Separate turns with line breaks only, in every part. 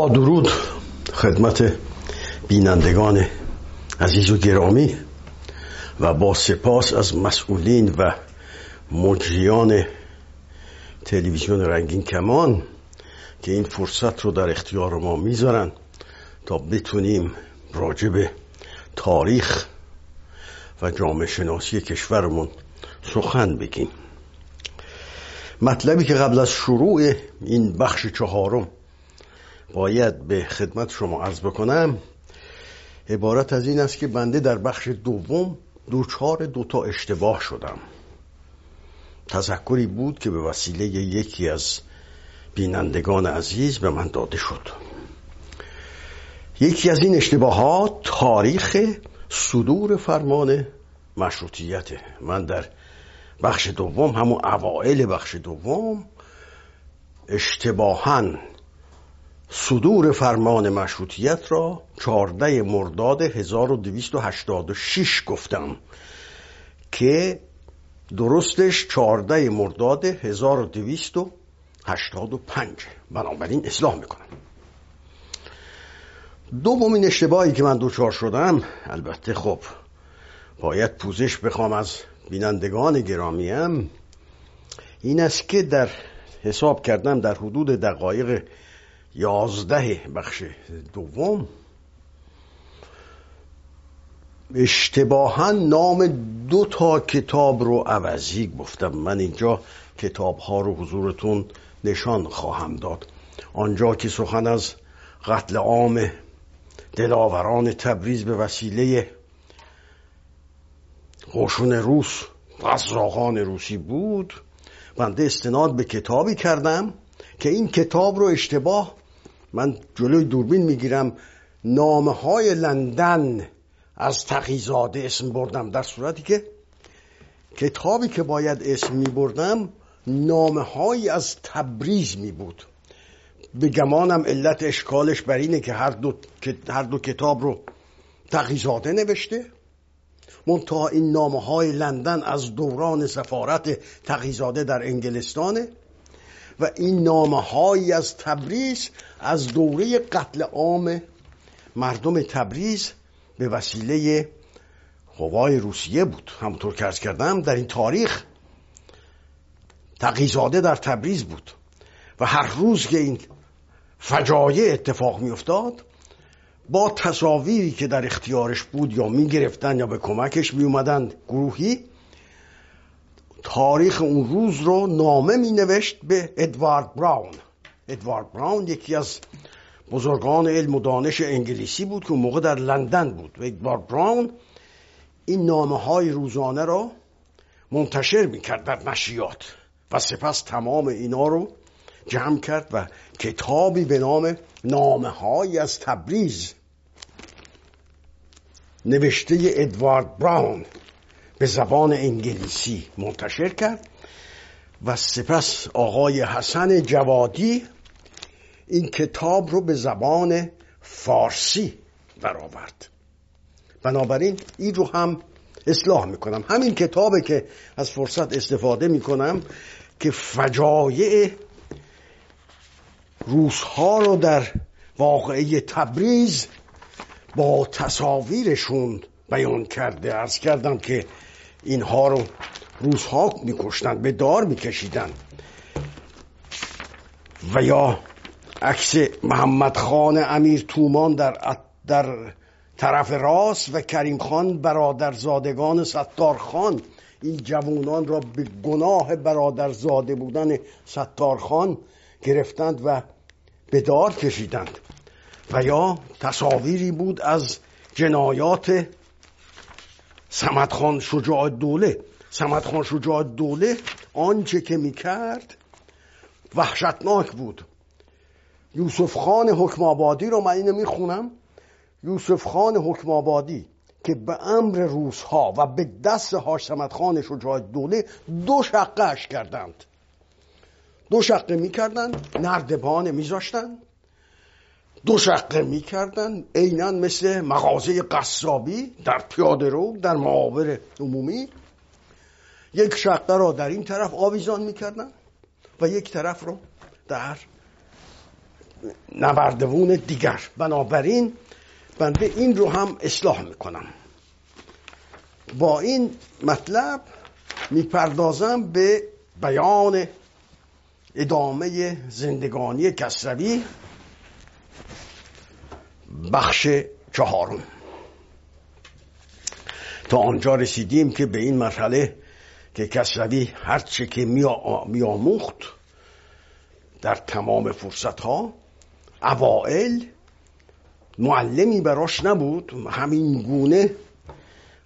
با درود خدمت بینندگان عزیز و گرامی و با سپاس از مسئولین و مجریان تلویزیون رنگین کمان که این فرصت رو در اختیار ما می‌ذارن تا بتونیم راجع به تاریخ و جامعه شناسی کشورمون سخن بگیم. مطلبی که قبل از شروع این بخش چهارم باید به خدمت شما عرض بکنم عبارت از این است که بنده در بخش دوم دوچار دوتا اشتباه شدم. تذکری بود که به وسیله یکی از بینندگان عزیز به من داده شد. یکی از این اشتباهات تاریخ صدور فرمان مشروطیته من در بخش دوم همون اوائل بخش دوم اشتباهن صدور فرمان مشروطیت را 14 مرداد 1286 گفتم که درستش 14 مرداد 1285 بنابراین اصلاح می‌کنم. دومین اشتباهی که من دوچار شدم البته خب باید پوزش بخوام از بینندگان گرامیم این است که در حساب کردم در حدود دقایق یازده بخش دوم. اشتباها نام دو تا کتاب رو عوضی گفتم. من اینجا کتاب ها رو حضورتون نشان خواهم داد. آنجا که سخن از قتل عام دلاوران تبریز به وسیله قشون روس قصراغان روسی بود بنده استناد به کتابی کردم که این کتاب رو اشتباه من جلوی دوربین می‌گیرم نامه های لندن از تقیزاده اسم بردم در صورتی که کتابی که باید اسم می بردم نامه های از تبریز می بود به گمانم علت اشکالش بر اینه که هر دو, هر دو کتاب رو تقیزاده نوشته منتها این نامه های لندن از دوران سفارت تقیزاده در انگلستانه. و این نامه هایی از تبریز از دوره قتل عام مردم تبریز به وسیله قوای روسیه بود. همونطور که ارز کردم در این تاریخ تقیزاده در تبریز بود. و هر روز که این فجایع اتفاق می افتاد با تصاویری که در اختیارش بود یا می گرفتن یا به کمکش می اومدن گروهی تاریخ اون روز رو نامه می نوشت به ادوارد براون. ادوارد براون یکی از بزرگان علم و دانش انگلیسی بود که اون موقع در لندن بود. و ادوارد براون این نامه های روزانه را منتشر می کرد در نشریات و سپس تمام اینا رو جمع کرد و کتابی به نام نامه های از تبریز نوشته ادوارد براون. به زبان انگلیسی منتشر کرد و سپس آقای حسن جوادی این کتاب رو به زبان فارسی برآورد. بنابراین این رو هم اصلاح می‌کنم. همین کتابه که از فرصت استفاده می‌کنم که فجایع روزها رو در واقعه تبریز با تصاویرشون بیان کرده. ارز کردم که اینها رو روزها میکشتن به دار میکشیدن. و یا عکس محمد خان امیر تومان در, در طرف راست و کریم خان برادرزادگان ستار خان. این جوانان را به گناه برادرزاده بودن ستار خان گرفتند و به دار کشیدند. و یا تصاویری بود از جنایات سمت خان شجاع دوله. سمت خان شجاع دوله آنچه که می‌کرد وحشتناک بود. یوسف خان حکم آبادی رو من اینو می‌خونم. یوسف خان حکم آبادی که به امر روزها و به دست هاشمت خان شجاع دوله دو شقهش کردند. دو شقه می‌کردند نردبان میذاشتند. دو شقه می‌کردن عینا مثل مغازه قصابی در پیاده رو در معابر عمومی. یک شقه را در این طرف آویزان می‌کردن و یک طرف رو در نبردوون دیگر. بنابراین بنده این رو هم اصلاح می‌کنم. با این مطلب می‌پردازم به بیان ادامه زندگانی کسروی. بخش چهارم. تا آنجا رسیدیم که به این مرحله که کسروی هرچه که میآموخت در تمام فرصت ها اوائل معلمی براش نبود. همین گونه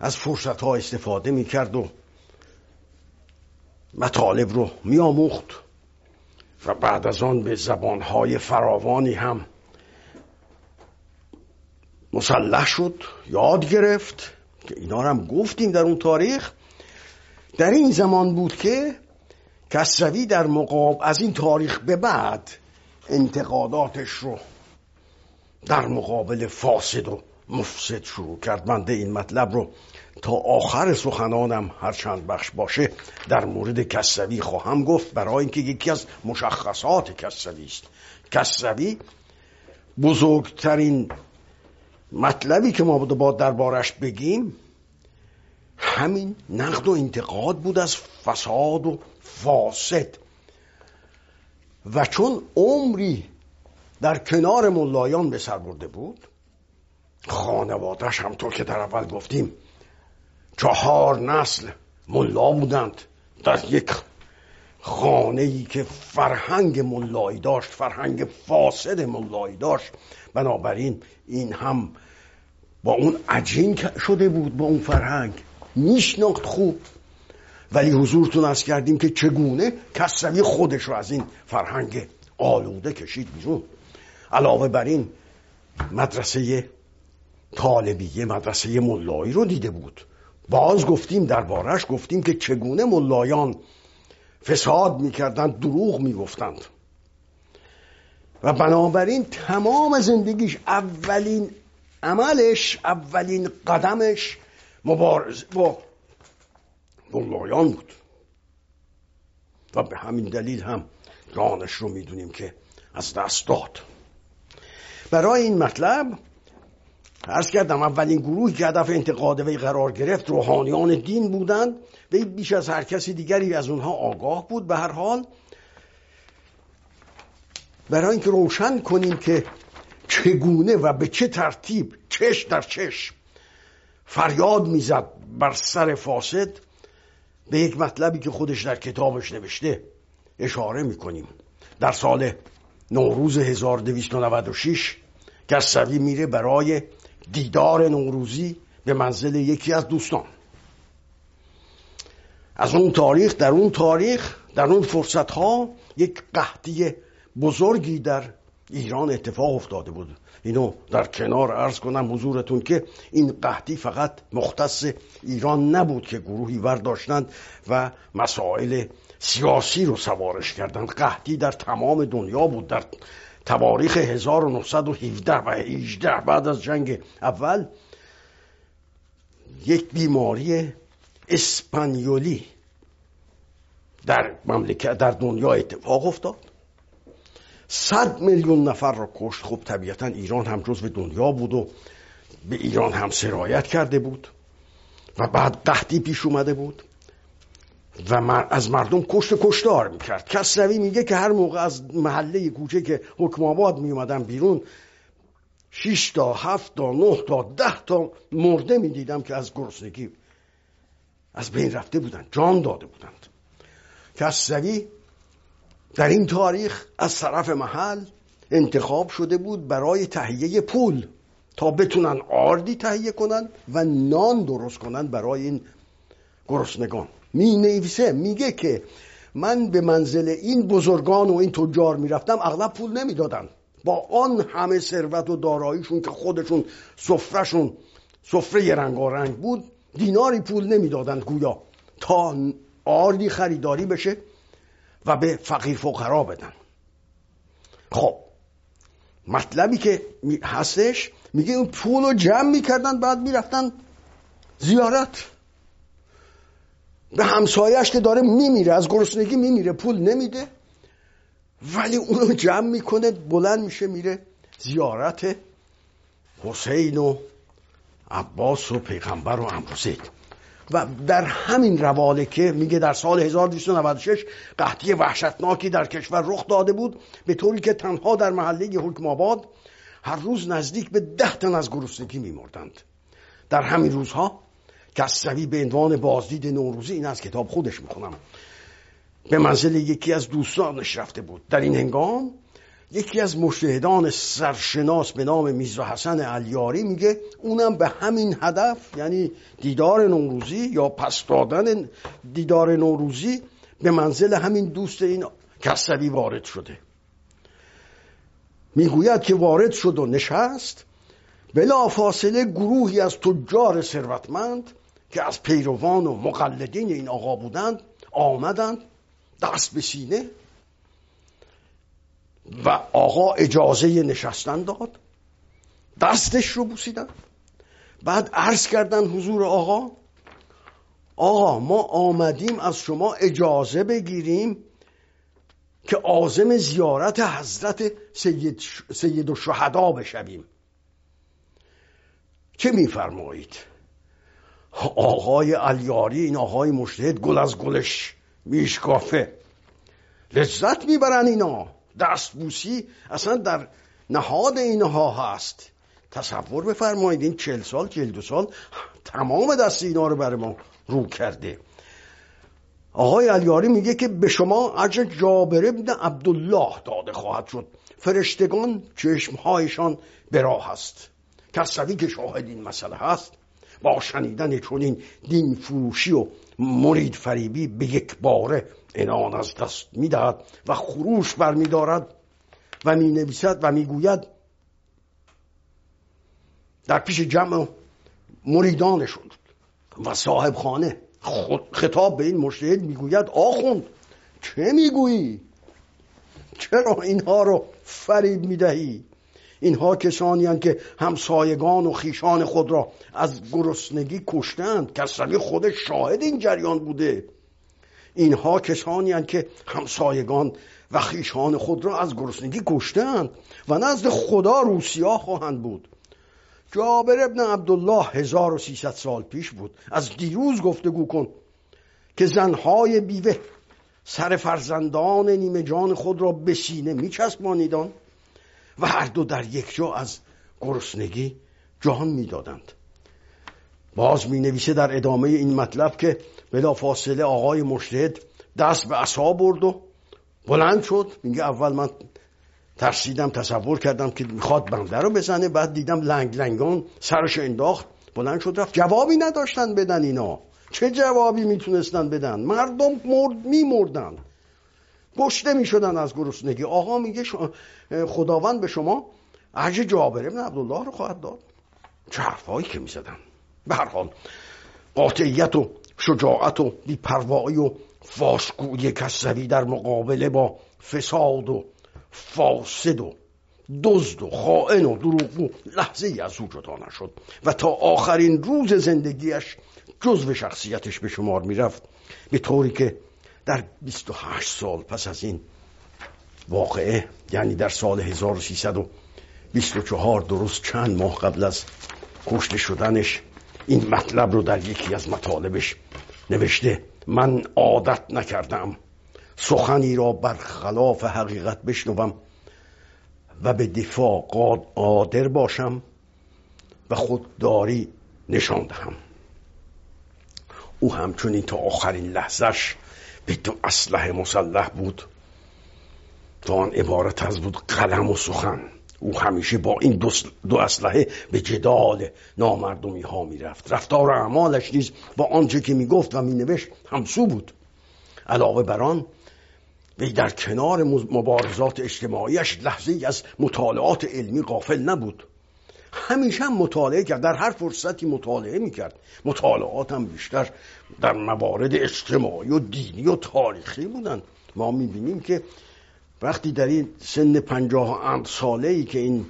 از فرصت ها استفاده می‌کرد و مطالب رو میآموخت و بعد از آن به زبانهای فراوانی هم مسلح شد یاد گرفت که اینا هم گفتیم در اون تاریخ. در این زمان بود که کسروی در مقابل از این تاریخ به بعد انتقاداتش رو در مقابل فاسد و مفسد شروع کرد. من این مطلب رو تا آخر سخنانم هر چند بخش باشه در مورد کسروی خواهم گفت. برای اینکه یکی از مشخصات کسروی است. کسروی بزرگترین مطلبی که ما با دربارش بگیم همین نقد و انتقاد بود از فساد و فاسد. و چون عمری در کنار ملایان به سر برده بود خانوادهش همطور که در اول گفتیم چهار نسل ملا بودند در یک خانه ای که فرهنگ ملایی داشت فرهنگ فاسد ملایی داشت. بنابراین این هم با اون عجین شده بود با اون فرهنگ میشناخت خوب. ولی حضورتون از کردیم که چگونه کسروی خودش رو از این فرهنگ آلوده کشید بیرون. علاوه بر این مدرسه طالبیه مدرسه ملایی رو دیده بود. باز گفتیم دربارش گفتیم که چگونه ملایان فساد می‌کردند دروغ می‌گفتند. و بنابراین تمام زندگیش اولین عملش اولین قدمش مبارزه با ملایان بود. و به همین دلیل هم جانش رو می‌دونیم که از دست داد. برای این مطلب عرض کردم اولین گروهی که هدف انتقاد وی قرار گرفت روحانیان دین بودند. وی بیش از هر کسی دیگری از اونها آگاه بود به هر حال. برای اینکه روشن کنیم که چگونه و به چه ترتیب چش در چش فریاد می‌زد بر سر فاسد به یک مطلبی که خودش در کتابش نوشته اشاره می‌کنیم. در سال نوروز 1296 کسوی میره برای دیدار نوروزی به منزل یکی از دوستان. از اون تاریخ در اون تاریخ در اون فرصت ها یک قحطی بزرگی در ایران اتفاق افتاده بود. اینو در کنار عرض کنم حضورتون که این قحطی فقط مختص ایران نبود که گروهی ورداشتند و مسائل سیاسی رو سوارش کردند. قحطی در تمام دنیا بود در تواریخ 1917 و 18 بعد از جنگ اول یک بیماری اسپانیولی در مملکت در دنیا اتفاق افتاد. صد میلیون نفر را کشت. خب طبیعتا ایران هم جزو دنیا بود و به ایران هم سرایت کرده بود و بعد قحطی پیش اومده بود. و از مردم کشت کشتار می‌کرد. کسروی میگه که هر موقع از محله کوچه که حکم آباد میومدن بیرون شیش تا هفت تا نه تا ده تا مرده می‌دیدم که از گرسنگی از بین رفته بودند جان داده بودند. کسروی در این تاریخ از طرف محل انتخاب شده بود برای تهیه پول تا بتونن آردی تهیه کنن و نان درست کنن برای این گرسنگان. می نویسه میگه که من به منزل این بزرگان و این تجار می‌رفتم اغلب پول نمی‌دادن. با آن همه ثروت و داراییشون که خودشون سفرهشون سفره رنگارنگ بود دیناری پول نمی‌دادن گویا. تا آردی خریداری بشه و به فقیر فقرا بدن. خب مطلبی که هستش میگه اون پول رو جمع می‌کردن بعد می‌رفتن زیارت. به همسایش که داره میمیره از گرسنگی میمیره پول نمیده. ولی اونو جمع می‌کنه بلند میشه میره زیارت حسین و عباس و پیغمبر و امروزید و در همین رواله که میگه در سال 1296 قحطی وحشتناکی در کشور رخ داده بود به طوری که تنها در محله حکم آباد هر روز نزدیک به ده تن از گرسنگی میمردند. در همین روزها کسروی به عنوان بازدید نوروزی این از کتاب خودش می‌خونم. به منزل یکی از دوستانش رفته بود. در این هنگام یکی از مشهدان سرشناس به نام میزا حسن علیاری میگه اونم به همین هدف یعنی دیدار نوروزی یا پس دادن دیدار نوروزی به منزل همین دوست این کسبی وارد شده. می‌گوید که وارد شد و نشست. بلا فاصله گروهی از تجار ثروتمند که از پیروان و مقلدین این آقا بودند آمدند دست به سینه و آقا اجازه نشستن داد دستش رو بوسیدن. بعد عرض کردن حضور آقا آقا ما آمدیم از شما اجازه بگیریم که آزم زیارت حضرت سید, سید و بشویم. چه میفرمایید؟ آقای الیاری این آقای مشتهد گل از گلش میشکافه. لذت می‌برن اینا. دستبوسی اصلا در نهاد اینها هست. تصور بفرمایید این چل سال چل دو سال تمام دست اینا رو برای ما رو کرده. آقای علیاری میگه که به شما اجر جابر ابن عبدالله داده خواهد شد. فرشتگان چشمهایشان به راه کسوی که شاهد این مسئله هست با شنیدن چنین دین فروشی و مرید فریبی به یک باره انان از دست می‌دهد و خروش برمیدارد و می نویسد و می‌گوید در پیش جمع مریدانشون و صاحب خانه خطاب به این مشهد می‌گوید آخوند چه می‌گویی؟ چرا اینها رو فریب می‌دهی؟ اینها کسانی که همسایگان و خیشان خود را از گرسنگی کشتند. کسروی خودش شاهد این جریان بوده. اینها کسانی که همسایگان و خیشان خود را از گرسنگی کشتند و نزد خدا روسیا خواهند بود. جابر ابن عبدالله 1300 سال پیش بود. از دیروز گفتگو کن که زنهای بیوه سر فرزندان نیمه جان خود را به سینه میچسبانیدند. و هر دو در یک جا از گرسنگی جان می‌دادند. باز می نویسه در ادامه این مطلب که بلا فاصله آقای مشتهد دست به عصا برد و بلند شد. میگه اول من ترسیدم تصور کردم که می‌خواد بنده رو بزنه بعد دیدم لنگ لنگان سرش انداخت بلند شد رفت. جوابی نداشتن بدن اینا. چه جوابی می‌تونستن بدن؟ مردم مرد میمردن. گشته می‌شدن از گرسنگی. آقا میگه خداوند به شما عج جابر ابن عبدالله رو خواهد داد. چه حرفایی که می‌زدن. به هر حال قاطعیت و شجاعت و بیپروایی و فاسگویی کسوی در مقابله با فساد و فاسد و دزد و خائن و دروغگو لحظه ای از جدا نشد. و تا آخرین روز زندگیش جزو شخصیتش به شمار می‌رفت. به طوری که در 28 سال پس از این واقعه یعنی در سال 1324 درست چند ماه قبل از کشته شدنش این مطلب رو در یکی از مطالبش نوشته. من عادت نکردم سخنی را برخلاف حقیقت بشنوم و به دفاع قادر باشم و خودداری نشان دهم. او همچنین تا آخرین لحظش به دو اسلحه مسلح بود تا آن عبارت از بود قلم و سخن او همیشه با این دو, اسلحه به جدال نامردمی ها می‌رفت رفتار اعمالش نیز با آنچه که می‌گفت و مینوشت همسو بود. علاوه بر آن وی در کنار مبارزات اجتماعیش لحظه ای از مطالعات علمی غافل نبود همیشه هم مطالعه کرد در هر فرصتی مطالعه می‌کرد مطالعات هم بیشتر در موارد اجتماعی و دینی و تاریخی بودن. ما می‌بینیم که وقتی در این سن پنجاه اند ساله ای که این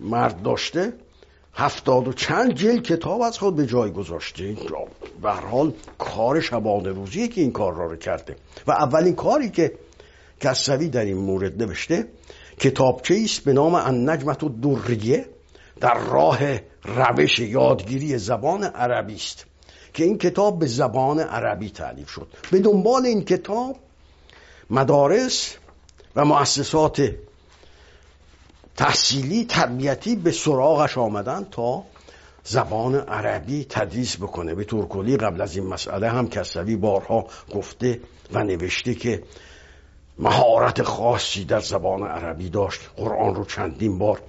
مرد داشته هفتاد و چند جل کتاب از خود به جای گذاشته. به حال کار شبانه روزیه که این کار را رو کرده. و اولین کاری که کسوی در این مورد نوشته کتابچه است به نام النجمت و دریه در راه روش یادگیری زبان عربی است. که این کتاب به زبان عربی تعلیف شد. به دنبال این کتاب مدارس و مؤسسات تحصیلی تربیتی به سراغش آمدن تا زبان عربی تدریس بکنه. به طور قبل از این مسئله هم کسوی بارها گفته و نوشته که مهارت خاصی در زبان عربی داشت. قرآن رو چندین بار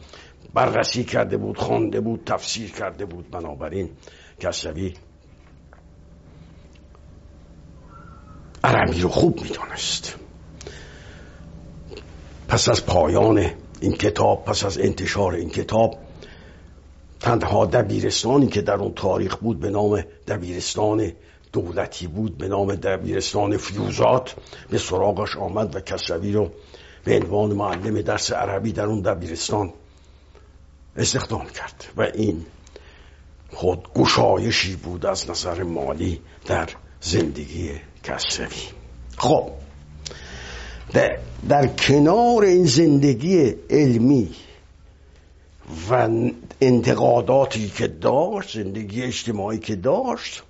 بررسی کرده بود خوانده بود تفسیر کرده بود. بنابراین کسوی عربی رو خوب می‌دانست پس از پایان این کتاب پس از انتشار این کتاب تنها دبیرستانی که در اون تاریخ بود به نام دبیرستان دولتی بود به نام دبیرستان فیوزات به سراغش آمد و کسوی رو به عنوان معلم درس عربی در اون دبیرستان استخدام کرد. و این خود گشایشی بود از نظر مالی در زندگی کسوی خب. در, کنار این زندگی علمی و انتقاداتی که داشت زندگی اجتماعی که داشت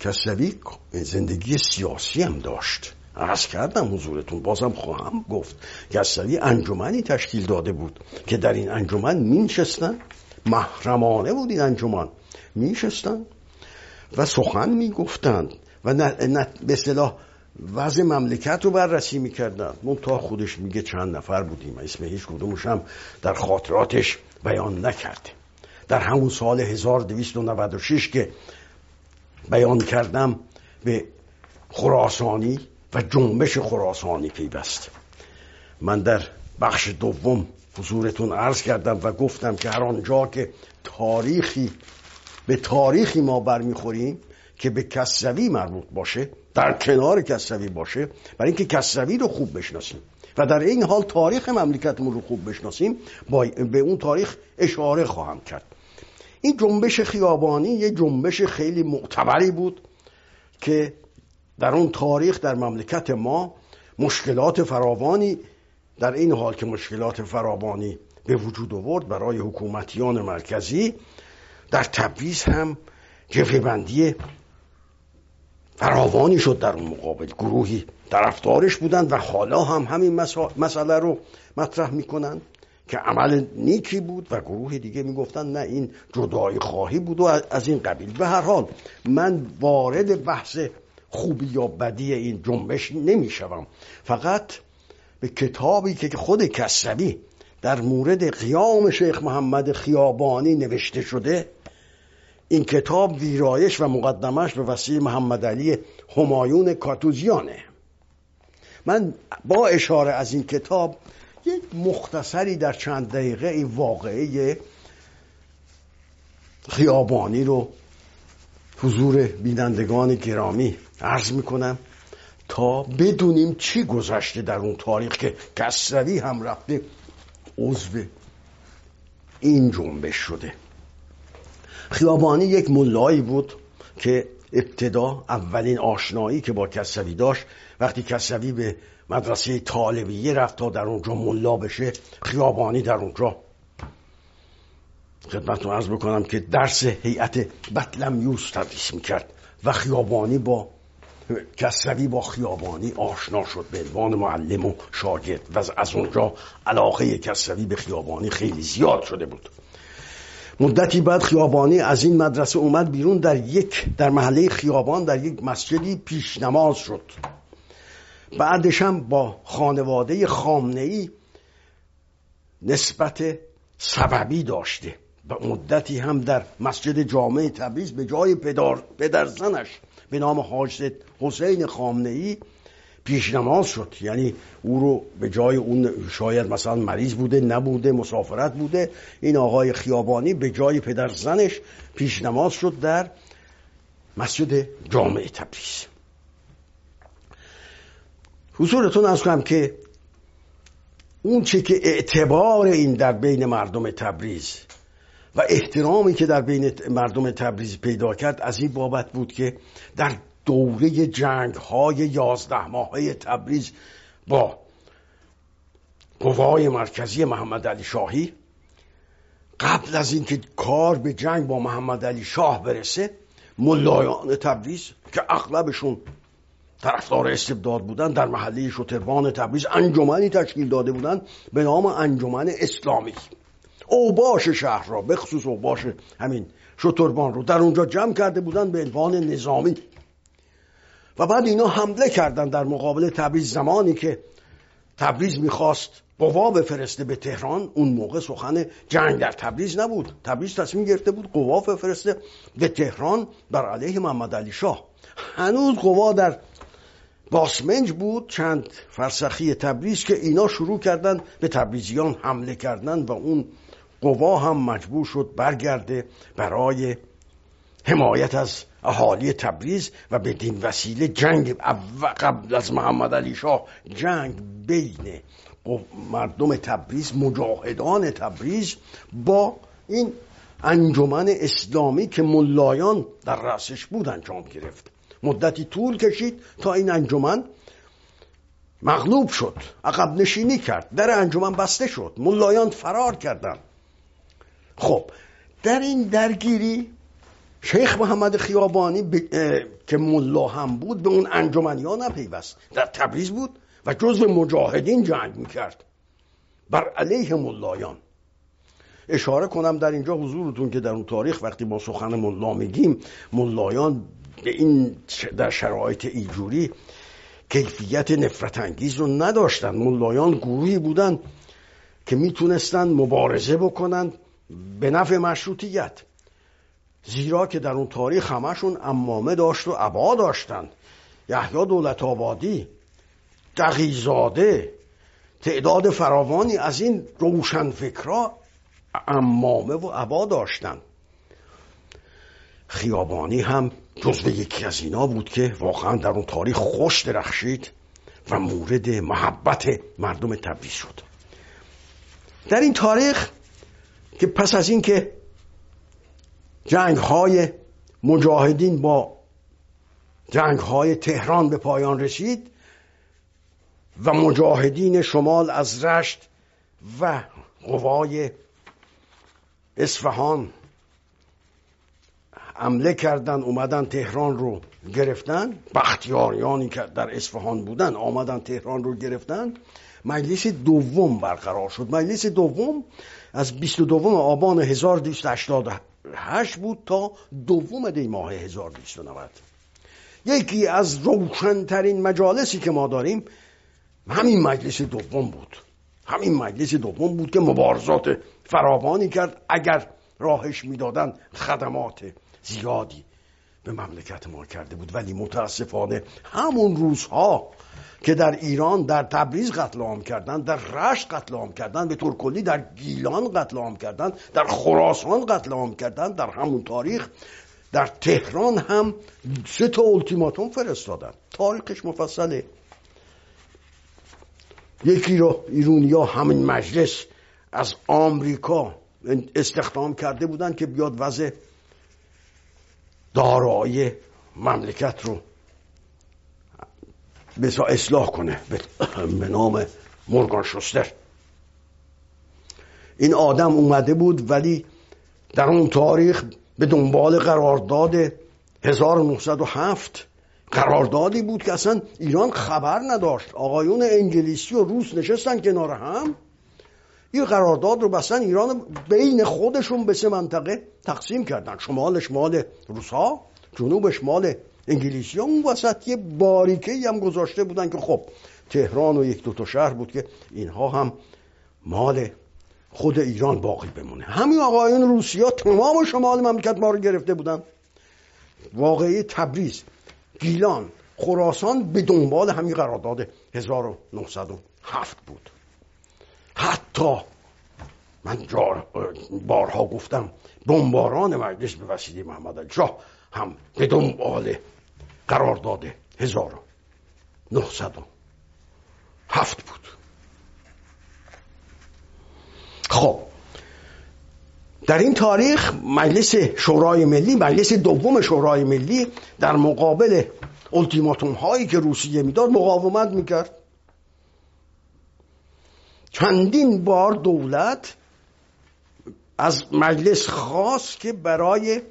کسوی زندگی سیاسی هم داشت. عرض کردم حضورتون بازم خواهم گفت. کسوی انجمنی تشکیل داده بود که در این انجمن مینشستن. محرمانه بود این انجمن. مینشستن. و سخن می‌گفتند و به صلاح وضع مملکت رو بررسی می‌کردن تا خودش میگه چند نفر بودیم. اسم هیچ کدومش هم در خاطراتش بیان نکرده در همون سال 1296 که بیان کردم به خراسانی و جنبش خراسانی پیوست. من در بخش دوم حضورتون عرض کردم و گفتم که هر آنجا که تاریخی به تاریخی ما برمیخوریم که به کسوی مربوط باشه در کنار کسوی باشه برای اینکه کسوی رو خوب بشناسیم. و در این حال تاریخ مملکتمون رو خوب بشناسیم با به اون تاریخ اشاره خواهم کرد. این جنبش خیابانی یه جنبش خیلی معتبری بود که در اون تاریخ در مملکت ما مشکلات فراوانی در این حال که مشکلات فراوانی به وجود آورد برای حکومتیان مرکزی در تبریز هم جفه بندی فراوانی شد در اون مقابل. گروهی طرفدارش بودند و حالا هم همین مسئله رو مطرح می‌کنن که عمل نیکی بود و گروه دیگه می‌گفتن نه این جدای خواهی بود و از این قبیل. به هر حال من وارد بحث خوبی یا بدی این جنبش نمی‌شوم. فقط به کتابی که خود کسوی در مورد قیام شیخ محمد خیابانی نوشته شده این کتاب ویرایش و مقدمش به وسیع محمد علی همایون کاتوزیانه. من با اشاره از این کتاب یک مختصری در چند دقیقه این واقعه خیابانی رو حضور بینندگان گرامی عرض می‌کنم تا بدونیم چی گذشته در اون تاریخ که کسروی هم رفته عضو این جنبش شده. خیابانی یک ملایی بود که ابتدا اولین آشنایی که با کسوی داشت وقتی کسوی به مدرسه طالبیه رفت تا در اونجا ملا بشه خیابانی در اونجا. خدمتتون عرض بکنم که درس هیئت بطلمیوس تدریس می‌کرد و خیابانی با کسوی با خیابانی آشنا شد به عنوان معلم و شاگرد. و از اونجا علاقه کسوی به خیابانی خیلی زیاد شده بود. مدتی بعد خیابانی از این مدرسه اومد بیرون در یک در محله خیابان در یک مسجدی پیش نماز شد. بعدش هم با خانواده خامنه ای نسبت سببی داشته. و مدتی هم در مسجد جامع تبریز به جای پدر پدرزنش به نام حاج حسین خامنه ای پیش نماز شد. یعنی او رو به جای اون شاید مثلا مریض بوده نبوده مسافرت بوده این آقای خیابانی به جای پدر زنش پیش نماز شد در مسجد جامع تبریز. حضورتون از کنم که اون چه که اعتبار این در بین مردم تبریز و احترامی که در بین مردم تبریز پیدا کرد از این بابت بود که در دوره جنگ های یازده ماهه تبریز با قوای مرکزی محمد علی شاهی. قبل از اینکه کار به جنگ با محمد علی شاه برسه ملایان تبریز که اغلبشون طرفدار استبداد بودن در محله شتربان تبریز انجمنی تشکیل داده بودن به نام انجمن اسلامی. اوباش شهر را به خصوص اوباش همین شتربان رو در اونجا جمع کرده بودن به عنوان نظامی. و بعد اینا حمله کردن در مقابل تبریز زمانی که تبریز می‌خواست قوا بفرسته به تهران اون موقع سخن جنگ در تبریز نبود. تبریز تصمیم گرفته بود قوا بفرسته به تهران بر علیه محمد علی شاه. هنوز قوا در باسمنج بود چند فرسخی تبریز که اینا شروع کردن به تبریزیان حمله کردن و اون قوا هم مجبور شد برگرده برای حمایت از اهالی تبریز و به دین وسیله جنگ قبل از محمد علی شاه جنگ بین مردم تبریز مجاهدان تبریز با این انجمن اسلامی که ملایان در رأسش بود انجام گرفت. مدتی طول کشید تا این انجمن مغلوب شد عقب نشینی کرد در انجمن بسته شد ملایان فرار کردند. خب در این درگیری شیخ محمد خیابانی ب... که ملا هم بود به اون انجمنی ها نپیوست. در تبریز بود و جزو مجاهدین جنگ می‌کرد. بر علیه ملایان. اشاره کنم در اینجا حضورتون که در اون تاریخ وقتی ما سخن ملا میگیم ملایان به این در شرایط ایجوری کیفیت نفرت انگیز رو نداشتن. ملایان گروهی بودن که می‌تونستن مبارزه بکنن به نفع مشروطیت. زیرا که در اون تاریخ همشون امامه داشت و عبا داشتن. یحیی دولت آبادی دقیزاده تعداد فراوانی از این روشنفکرا امامه و عبا داشتن. خیابانی هم جزو یکی از اینا بود که واقعا در اون تاریخ خوش درخشید و مورد محبت مردم تبریز شد. در این تاریخ که پس از اینکه جنگ های مجاهدین با جنگ های تهران به پایان رسید و مجاهدین شمال از رشت و قوای اصفهان حمله کردن اومدن تهران رو گرفتن. بختیاریانی که در اصفهان بودن آمدن تهران رو گرفتن. مجلس دوم برقرار شد. مجلس دوم از 22 آبان 1288 بود تا دوم دی ماه 1290 یکی از روشنترین مجالسی که ما داریم همین مجلس دوم بود. همین مجلس دوم بود که مبارزات فراوانی کرد. اگر راهش می‌دادن خدمات زیادی. به مملکت ما کرده بود. ولی متاسفانه همون روزها که در ایران در تبریز قتل عام کردن در رشت قتل عام کردن به طور کلی در گیلان قتل عام کردن در خراسان قتل عام کردن در همون تاریخ در تهران هم سه تا التیماتوم فرستادن. تاریخش مفصله. یکی رو ایرونیا همین مجلس از آمریکا استخدام کرده بودن که بیاد وضع دارایی مملکت رو بسا اصلاح کنه به نام مورگان شستر. این آدم اومده بود ولی در اون تاریخ به دنبال قرارداد 1907 قراردادی بود که اصلا ایران خبر نداشت. آقایون انگلیسی و روس نشستن کنار هم. این قرارداد رو بستن ایران بین خودشون به سه منطقه تقسیم کردن. شمالش مال روس ها جنوبش مال انگلیسی. ها اون وسط یه باریکه هم گذاشته بودن که خب تهران و یک دو تا شهر بود که اینها هم مال خود ایران باقی بمونه. همین آقایون روسی ها تمام شمال مملکت ما رو گرفته بودن. واقعی تبریز گیلان خراسان به دنبال همین قرارداد 1907 بود. حتی من بارها گفتم بمباران مجلس به وسیله محمد علی هم به دنبال قرارداد 1907 بود. خب در این تاریخ مجلس شورای ملی مجلس دوم شورای ملی در مقابل التیماتوم هایی که روسیه می‌داد مقاومت می‌کرد. چندین بار دولت از مجلس خواست که برای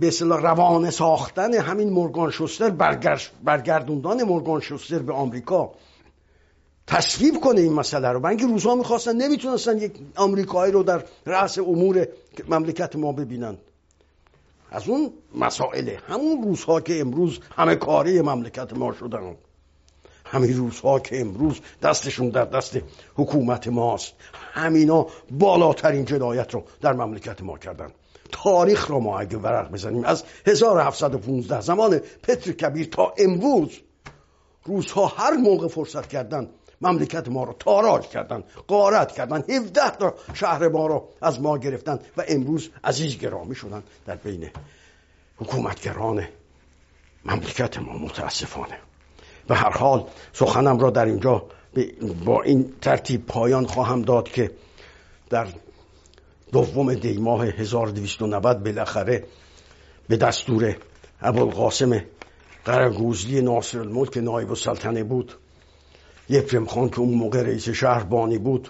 به اصطلاح روانه ساختن همین مورگان شوستر برگردوندن مورگان شوستر به آمریکا تصویب کنه این مسئله رو. من روزها می‌خواستن نمی‌تونستن یک آمریکایی رو در رأس امور مملکت ما ببینند از اون مسائله همون روزها که امروز همه کاری مملکت ما شدن. همین روزها که امروز دستشون در دست حکومت ماست. همینا بالاترین جنایت رو در مملکت ما کردن. تاریخ رو ما اگه ورق بزنیم از 1715 زمان پتر کبیر تا امروز روزها هر موقع فرصت کردن مملکت ما رو تاراج کردن قارت کردن. 17 تا شهر ما رو از ما گرفتن و امروز عزیز گرامی شدن در بین حکومتگران مملکت ما متاسفانه. به هر حال سخنم را در اینجا با این ترتیب پایان خواهم داد که در دوم دی ماه 1290 بالاخره به دستور ابوالقاسم قرگوزلی ناصر الملک نایب السلطنه بود. یفرم خان که اون موقع رئیس شهربانی بود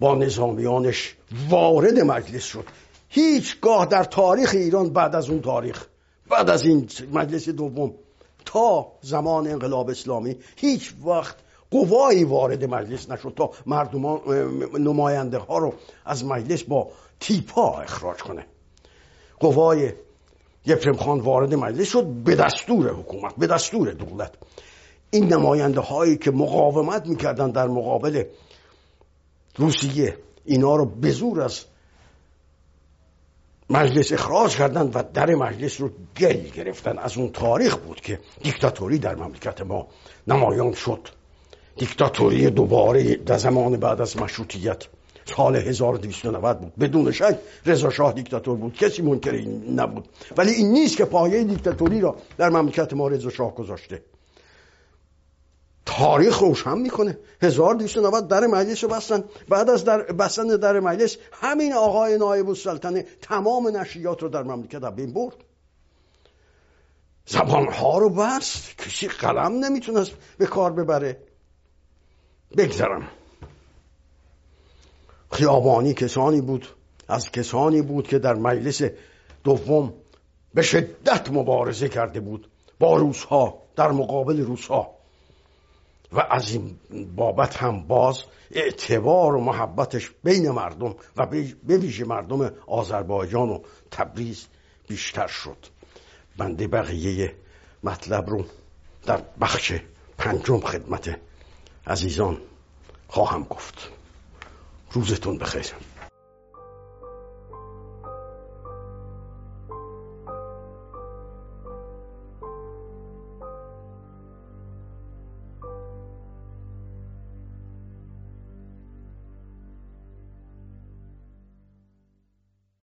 با نظامیانش وارد مجلس شد. هیچگاه در تاریخ ایران بعد از اون تاریخ بعد از این مجلس دوم تا زمان انقلاب اسلامی هیچ وقت قوایی وارد مجلس نشد تا مردمان نماینده ها رو از مجلس با تیپا اخراج کنه. قوای یفرم خان وارد مجلس شد به دستور حکومت به دستور دولت. این نماینده هایی که مقاومت می‌کردن در مقابل روسیه اینا رو به زور از مجلس اخراج کردن و در مجلس رو گل گرفتن. از اون تاریخ بود که دیکتاتوری در مملکت ما نمایان شد. دیکتاتوری دوباره در زمان بعد از مشروطیت سال 1290 بود. بدون شک رضا شاه دیکتاتور بود. کسی منکر این نبود. ولی این نیست که پایه دیکتاتوری را در مملکت ما رضا شاه گذاشته. تاریخ روشن می‌کنه. 1290 در مجلس رو بستن. بعد از در بستن در مجلس همین آقای نایب السلطنه تمام نشریات رو در مملکت بین برد. زبانها رو بست. کسی قلم نمی‌تونست به کار ببره. بگذرم. خیابانی کسانی بود. از کسانی بود که در مجلس دوم به شدت مبارزه کرده بود با روسها در مقابل روسها. و از این بابت هم باز اعتبار و محبتش بین مردم و به ویژه مردم آذربایجان و تبریز بیشتر شد. بنده بقیه مطلب رو در بخش پنجم خدمت عزیزان خواهم گفت. روزتون بخیر.